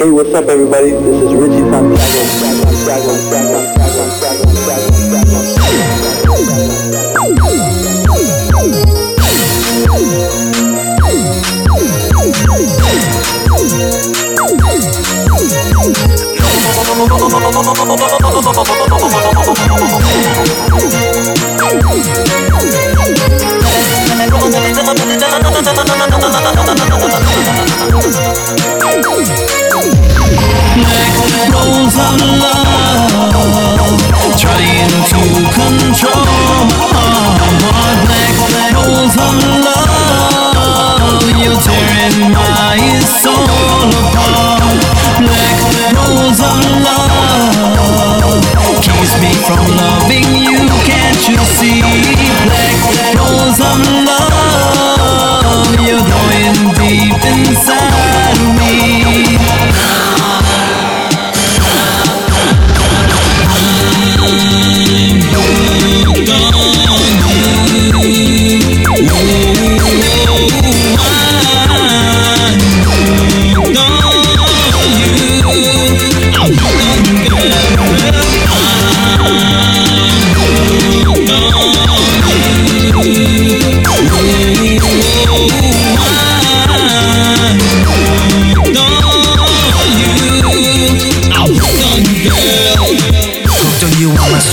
Hey, what's up, everybody? This is Richie Rolls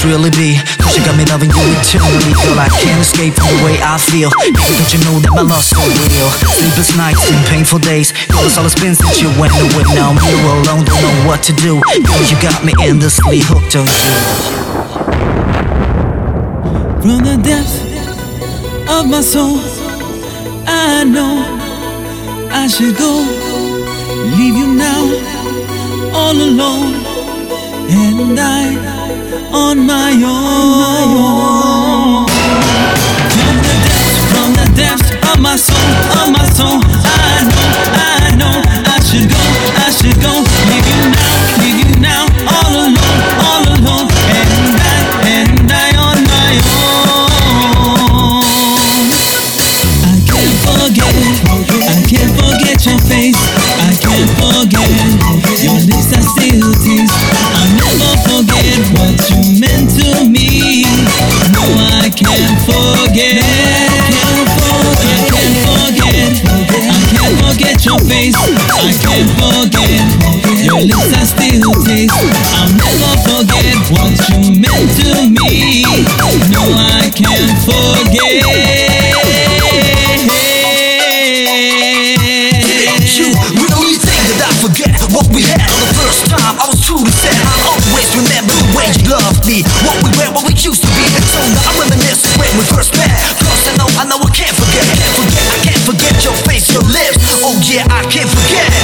really be. Cause you got me loving you eternally, girl. I can't escape from the way I feel. Don't you know that my love's so real? Sleepless nights and painful days. It's all it's been since you went away. Now I'm here alone, don't know what to do. Girl, you got me endlessly hooked on you. From the depths of my soul, I know I should go. Leave you now, all alone, and I on my own. I can't forget your lips that still taste. I'll never forget what you meant to me. No, I can't forget. You really think that I forget what we had on the first time? I was truly sad. I'll always remember the way you loved me, what Yeah.